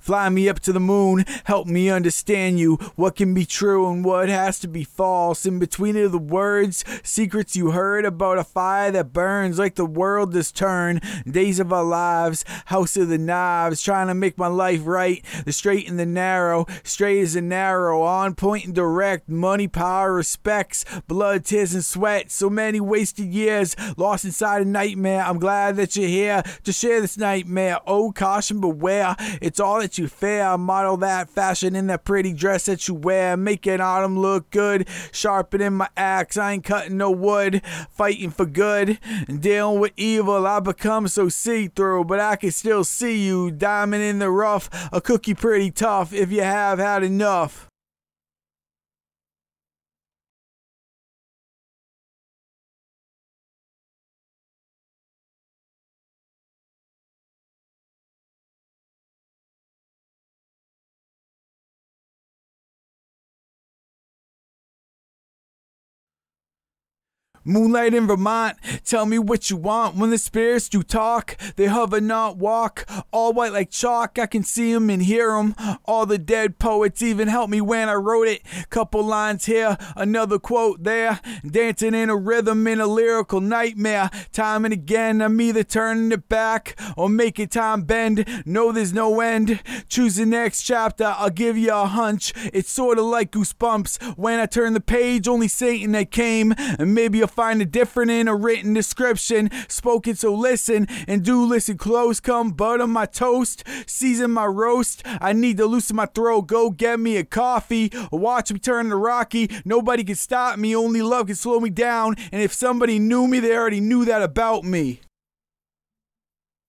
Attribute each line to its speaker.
Speaker 1: Fly me up to the moon, help me understand you. What can be true and what has to be false? In between of the words, secrets you heard about a fire that burns like the world does turn. Days of our lives, house of the knives, trying to make my life right. The straight and the narrow, straight as a narrow, on point and direct. Money, power, respects, blood, tears, and sweat. So many wasted years lost inside a nightmare. I'm glad that you're here to share this nightmare. Oh, caution, beware. It's all that you fear. Model that fashion in that pretty dress that you wear. Making autumn look good. Sharpening my axe. I ain't cutting no wood. Fighting for good. And dealing with evil. I become so see through, but I can still see you. Diamond in the rough. A cookie pretty tough if you have had enough. Moonlight in Vermont, tell me what you want. When the spirits do talk, they hover, not walk. All white like chalk, I can see 'em and hear 'em. All the dead poets even helped me when I wrote it. Couple lines here, another quote there. Dancing in a rhythm in a lyrical nightmare. Time and again, I'm either turning it back or making time bend. No, there's no end. Choose the next chapter, I'll give you a hunch. It's sorta like goosebumps. When I turn the page, only Satan that came. And maybe you'll find it different in a written description. Spoken, so listen and do listen close. Come butter my toast, season my roast. I need to loosen my throat. Go get me a coffee. Watch me turn to Rocky. Nobody can stop me. Only love can slow me down. And if somebody knew me, they already knew that about me.